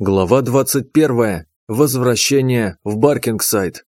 Глава 21. Возвращение в Баркингсайд.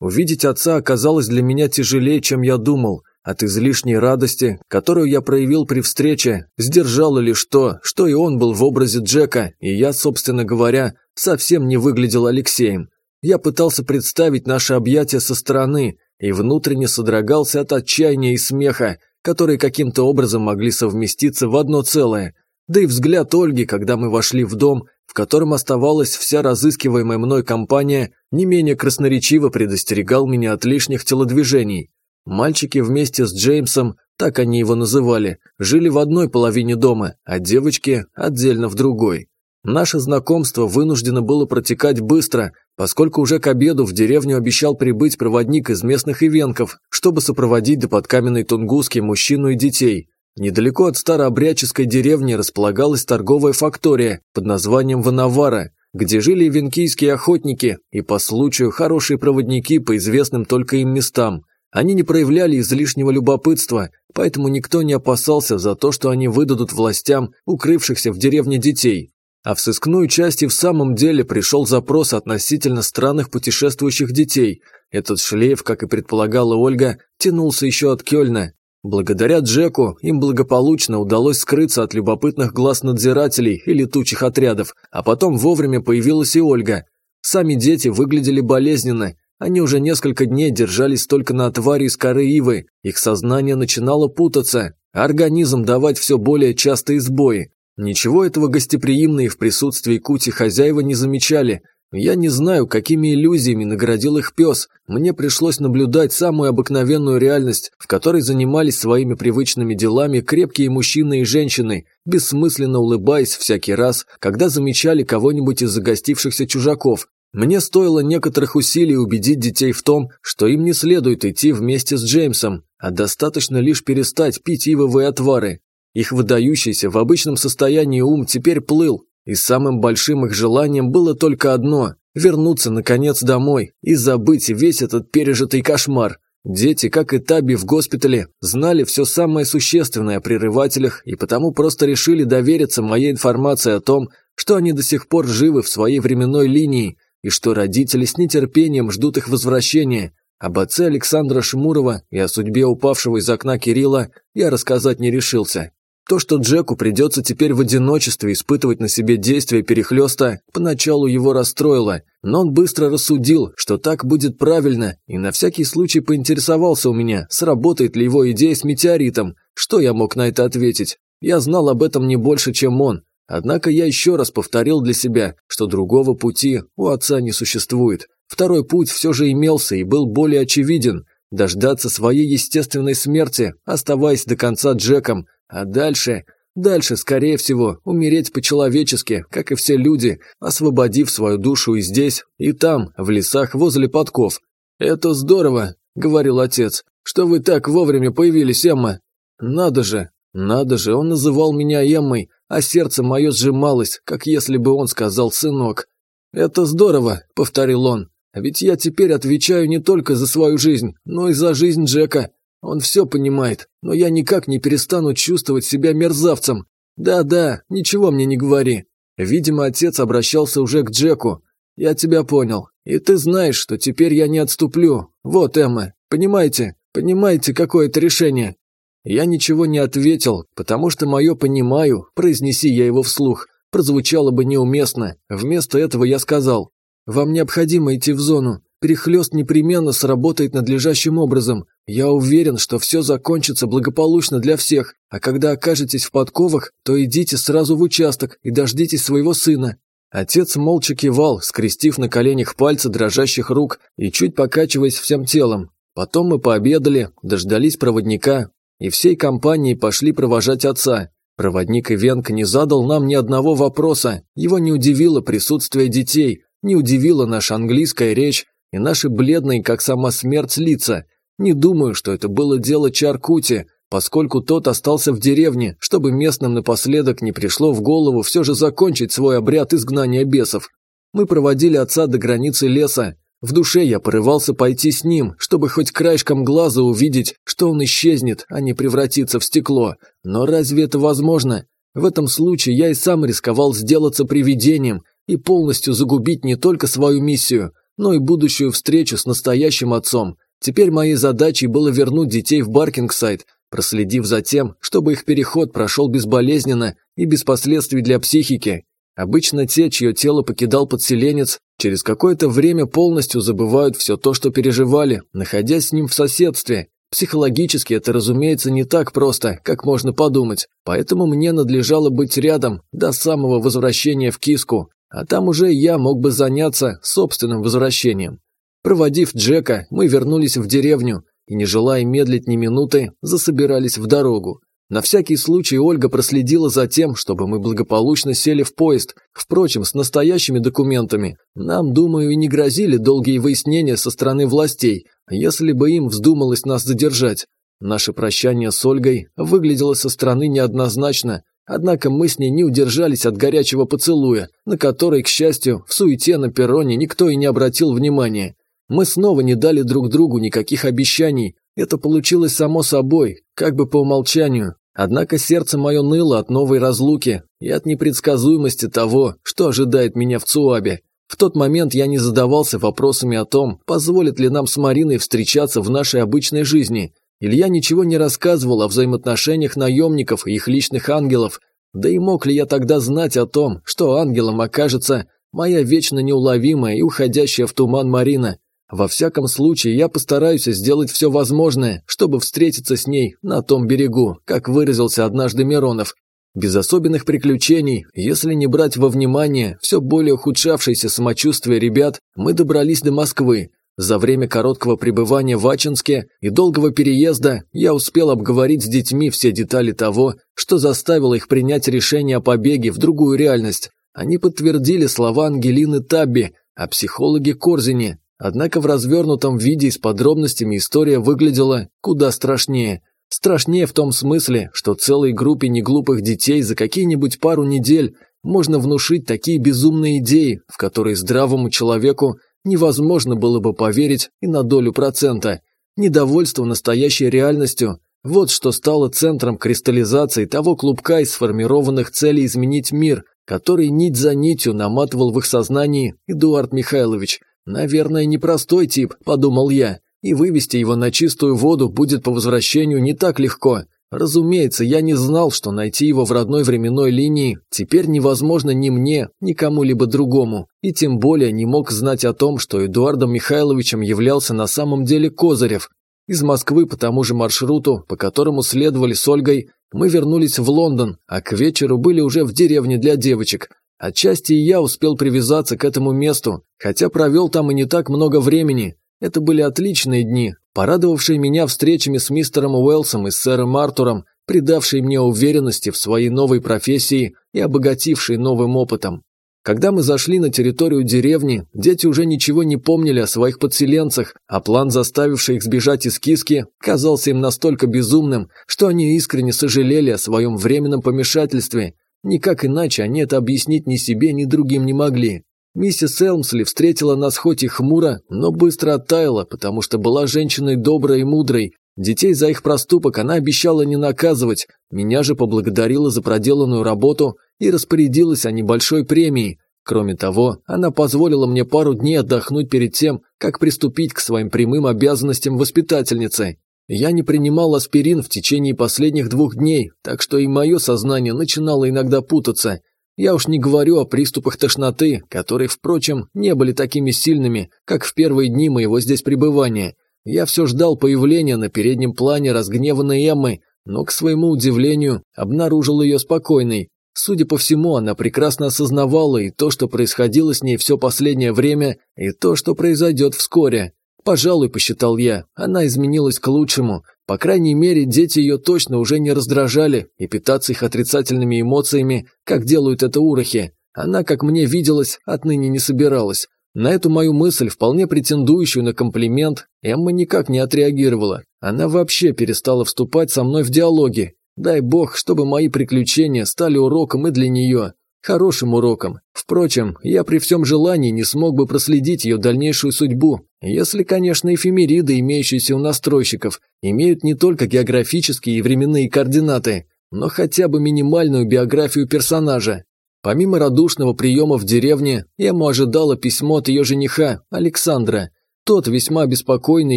Увидеть отца оказалось для меня тяжелее, чем я думал. От излишней радости, которую я проявил при встрече, сдержало лишь то, что и он был в образе Джека, и я, собственно говоря, совсем не выглядел Алексеем. Я пытался представить наше объятие со стороны и внутренне содрогался от отчаяния и смеха, которые каким-то образом могли совместиться в одно целое. Да и взгляд Ольги, когда мы вошли в дом, в котором оставалась вся разыскиваемая мной компания, не менее красноречиво предостерегал меня от лишних телодвижений. Мальчики вместе с Джеймсом, так они его называли, жили в одной половине дома, а девочки отдельно в другой. Наше знакомство вынуждено было протекать быстро, поскольку уже к обеду в деревню обещал прибыть проводник из местных ивенков, чтобы сопроводить до подкаменной Тунгуски мужчину и детей. Недалеко от старообрядческой деревни располагалась торговая фактория под названием Ванавара, где жили венкийские охотники и по случаю хорошие проводники по известным только им местам. Они не проявляли излишнего любопытства, поэтому никто не опасался за то, что они выдадут властям укрывшихся в деревне детей. А в сыскную часть и в самом деле пришел запрос относительно странных путешествующих детей. Этот шлейф, как и предполагала Ольга, тянулся еще от Кёльна, Благодаря Джеку им благополучно удалось скрыться от любопытных глаз надзирателей и летучих отрядов, а потом вовремя появилась и Ольга. Сами дети выглядели болезненно, они уже несколько дней держались только на отваре из коры ивы, их сознание начинало путаться, а организм давать все более частые сбои. Ничего этого гостеприимные в присутствии Кути хозяева не замечали, я не знаю, какими иллюзиями наградил их пес. Мне пришлось наблюдать самую обыкновенную реальность, в которой занимались своими привычными делами крепкие мужчины и женщины, бессмысленно улыбаясь всякий раз, когда замечали кого-нибудь из загостившихся чужаков. Мне стоило некоторых усилий убедить детей в том, что им не следует идти вместе с Джеймсом, а достаточно лишь перестать пить ивовые отвары. Их выдающийся в обычном состоянии ум теперь плыл, и самым большим их желанием было только одно – вернуться, наконец, домой и забыть весь этот пережитый кошмар. Дети, как и Таби в госпитале, знали все самое существенное о прерывателях и потому просто решили довериться моей информации о том, что они до сих пор живы в своей временной линии и что родители с нетерпением ждут их возвращения. Об отце Александра Шмурова и о судьбе упавшего из окна Кирилла я рассказать не решился. То, что Джеку придется теперь в одиночестве испытывать на себе действия перехлеста, поначалу его расстроило, но он быстро рассудил, что так будет правильно, и на всякий случай поинтересовался у меня, сработает ли его идея с метеоритом. Что я мог на это ответить? Я знал об этом не больше, чем он. Однако я еще раз повторил для себя, что другого пути у отца не существует. Второй путь все же имелся и был более очевиден. Дождаться своей естественной смерти, оставаясь до конца Джеком, а дальше, дальше, скорее всего, умереть по-человечески, как и все люди, освободив свою душу и здесь, и там, в лесах возле подков. «Это здорово», — говорил отец, — «что вы так вовремя появились, Эмма». «Надо же, надо же, он называл меня Эммой, а сердце мое сжималось, как если бы он сказал «сынок». «Это здорово», — повторил он, — «ведь я теперь отвечаю не только за свою жизнь, но и за жизнь Джека. Он все понимает, но я никак не перестану чувствовать себя мерзавцем. Да-да, ничего мне не говори. Видимо, отец обращался уже к Джеку. Я тебя понял. И ты знаешь, что теперь я не отступлю. Вот, Эмма, понимаете? Понимаете, какое это решение? Я ничего не ответил, потому что мое «понимаю», произнеси я его вслух, прозвучало бы неуместно. Вместо этого я сказал, «Вам необходимо идти в зону. Перехлёст непременно сработает надлежащим образом. Я уверен, что все закончится благополучно для всех, а когда окажетесь в подковах, то идите сразу в участок и дождитесь своего сына». Отец молча кивал, скрестив на коленях пальцы дрожащих рук и чуть покачиваясь всем телом. Потом мы пообедали, дождались проводника, и всей компанией пошли провожать отца. Проводник Ивенко не задал нам ни одного вопроса, его не удивило присутствие детей, не удивила наша английская речь, и наши бледные, как сама смерть, лица. Не думаю, что это было дело Чаркути, поскольку тот остался в деревне, чтобы местным напоследок не пришло в голову все же закончить свой обряд изгнания бесов. Мы проводили отца до границы леса. В душе я порывался пойти с ним, чтобы хоть краешком глаза увидеть, что он исчезнет, а не превратится в стекло. Но разве это возможно? В этом случае я и сам рисковал сделаться привидением, и полностью загубить не только свою миссию, но и будущую встречу с настоящим отцом. Теперь моей задачей было вернуть детей в Баркингсайд, проследив за тем, чтобы их переход прошел безболезненно и без последствий для психики. Обычно те, чье тело покидал подселенец, через какое-то время полностью забывают все то, что переживали, находясь с ним в соседстве. Психологически это, разумеется, не так просто, как можно подумать, поэтому мне надлежало быть рядом до самого возвращения в киску, а там уже я мог бы заняться собственным возвращением. Проводив Джека, мы вернулись в деревню и, не желая медлить ни минуты, засобирались в дорогу. На всякий случай Ольга проследила за тем, чтобы мы благополучно сели в поезд. Впрочем, с настоящими документами нам, думаю, и не грозили долгие выяснения со стороны властей, если бы им вздумалось нас задержать. Наше прощание с Ольгой выглядело со стороны неоднозначно, однако мы с ней не удержались от горячего поцелуя, на который, к счастью, в суете на перроне никто и не обратил внимания. Мы снова не дали друг другу никаких обещаний, это получилось само собой, как бы по умолчанию, Однако сердце мое ныло от новой разлуки и от непредсказуемости того, что ожидает меня в Цуабе. В тот момент я не задавался вопросами о том, позволит ли нам с Мариной встречаться в нашей обычной жизни. Илья ничего не рассказывал о взаимоотношениях наемников и их личных ангелов. Да и мог ли я тогда знать о том, что ангелом окажется моя вечно неуловимая и уходящая в туман Марина? Во всяком случае, я постараюсь сделать все возможное, чтобы встретиться с ней на том берегу, как выразился однажды Миронов. Без особенных приключений, если не брать во внимание все более ухудшавшееся самочувствие ребят, мы добрались до Москвы. За время короткого пребывания в Ачинске и долгого переезда я успел обговорить с детьми все детали того, что заставило их принять решение о побеге в другую реальность. Они подтвердили слова Ангелины Табби о психологе Корзине, Однако в развернутом виде с подробностями история выглядела куда страшнее. Страшнее в том смысле, что целой группе неглупых детей за какие-нибудь пару недель можно внушить такие безумные идеи, в которые здравому человеку невозможно было бы поверить и на долю процента. Недовольство настоящей реальностью – вот что стало центром кристаллизации того клубка из сформированных целей изменить мир, который нить за нитью наматывал в их сознании Эдуард Михайлович – «Наверное, непростой тип», – подумал я, – «и вывести его на чистую воду будет по возвращению не так легко. Разумеется, я не знал, что найти его в родной временной линии теперь невозможно ни мне, ни кому-либо другому, и тем более не мог знать о том, что Эдуардом Михайловичем являлся на самом деле Козырев. Из Москвы по тому же маршруту, по которому следовали с Ольгой, мы вернулись в Лондон, а к вечеру были уже в деревне для девочек, Отчасти и я успел привязаться к этому месту, хотя провел там и не так много времени. Это были отличные дни, порадовавшие меня встречами с мистером Уэлсом и сэром Артуром, придавшие мне уверенности в своей новой профессии и обогатившие новым опытом. Когда мы зашли на территорию деревни, дети уже ничего не помнили о своих подселенцах, а план, заставивший их сбежать из киски, казался им настолько безумным, что они искренне сожалели о своем временном помешательстве Никак иначе они это объяснить ни себе, ни другим не могли. Миссис Элмсли встретила нас хоть и хмуро, но быстро оттаяла, потому что была женщиной доброй и мудрой. Детей за их проступок она обещала не наказывать, меня же поблагодарила за проделанную работу и распорядилась о небольшой премии. Кроме того, она позволила мне пару дней отдохнуть перед тем, как приступить к своим прямым обязанностям воспитательницы. Я не принимал аспирин в течение последних двух дней, так что и мое сознание начинало иногда путаться. Я уж не говорю о приступах тошноты, которые, впрочем, не были такими сильными, как в первые дни моего здесь пребывания. Я все ждал появления на переднем плане разгневанной Эммы, но, к своему удивлению, обнаружил ее спокойной. Судя по всему, она прекрасно осознавала и то, что происходило с ней все последнее время, и то, что произойдет вскоре. Пожалуй, посчитал я, она изменилась к лучшему. По крайней мере, дети ее точно уже не раздражали, и питаться их отрицательными эмоциями, как делают это урохи, она, как мне виделось, отныне не собиралась. На эту мою мысль, вполне претендующую на комплимент, Эмма никак не отреагировала. Она вообще перестала вступать со мной в диалоги. Дай бог, чтобы мои приключения стали уроком и для нее. Хорошим уроком. Впрочем, я при всем желании не смог бы проследить ее дальнейшую судьбу, если, конечно, эфемериды, имеющиеся у настройщиков, имеют не только географические и временные координаты, но хотя бы минимальную биографию персонажа. Помимо радушного приема в деревне, Эмму ожидало письмо от ее жениха, Александра. Тот, весьма беспокойный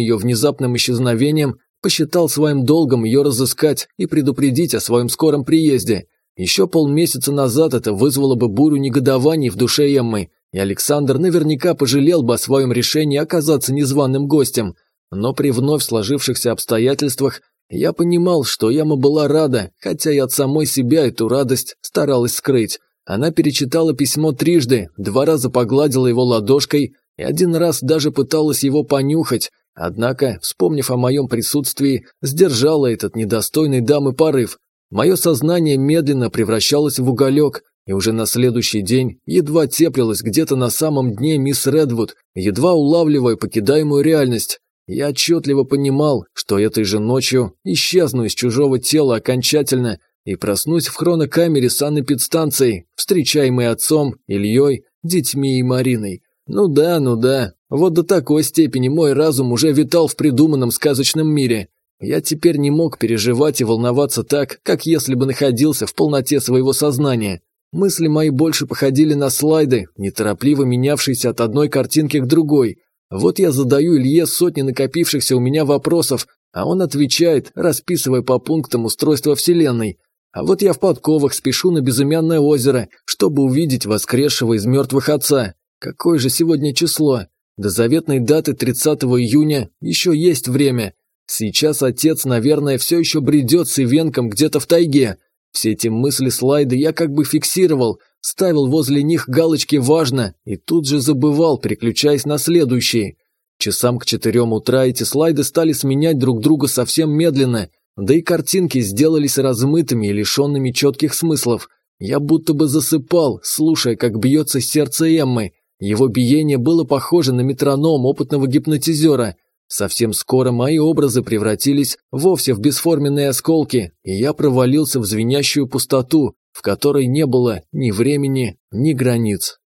ее внезапным исчезновением, посчитал своим долгом ее разыскать и предупредить о своем скором приезде. Еще полмесяца назад это вызвало бы бурю негодований в душе Эммы, и Александр наверняка пожалел бы о своем решении оказаться незваным гостем. Но при вновь сложившихся обстоятельствах я понимал, что Яма была рада, хотя и от самой себя эту радость старалась скрыть. Она перечитала письмо трижды, два раза погладила его ладошкой и один раз даже пыталась его понюхать, однако, вспомнив о моем присутствии, сдержала этот недостойный дамы порыв. Мое сознание медленно превращалось в уголек, и уже на следующий день едва теплилось где-то на самом дне мисс Редвуд, едва улавливая покидаемую реальность. Я отчетливо понимал, что этой же ночью исчезну из чужого тела окончательно и проснусь в хронокамере санэпидстанции, встречаемой отцом, Ильей, детьми и Мариной. Ну да, ну да, вот до такой степени мой разум уже витал в придуманном сказочном мире. Я теперь не мог переживать и волноваться так, как если бы находился в полноте своего сознания. Мысли мои больше походили на слайды, неторопливо менявшиеся от одной картинки к другой. Вот я задаю Илье сотни накопившихся у меня вопросов, а он отвечает, расписывая по пунктам устройство Вселенной. А вот я в подковах спешу на безымянное озеро, чтобы увидеть воскресшего из мертвых отца. Какое же сегодня число? До заветной даты 30 июня еще есть время. Сейчас отец, наверное, все еще бредет с Ивенком где-то в тайге. Все эти мысли слайды я как бы фиксировал, ставил возле них галочки «важно» и тут же забывал, переключаясь на следующие. Часам к четырем утра эти слайды стали сменять друг друга совсем медленно – да и картинки сделались размытыми и лишенными четких смыслов. Я будто бы засыпал, слушая, как бьется сердце Эммы. Его биение было похоже на метроном опытного гипнотизера. Совсем скоро мои образы превратились вовсе в бесформенные осколки, и я провалился в звенящую пустоту, в которой не было ни времени, ни границ.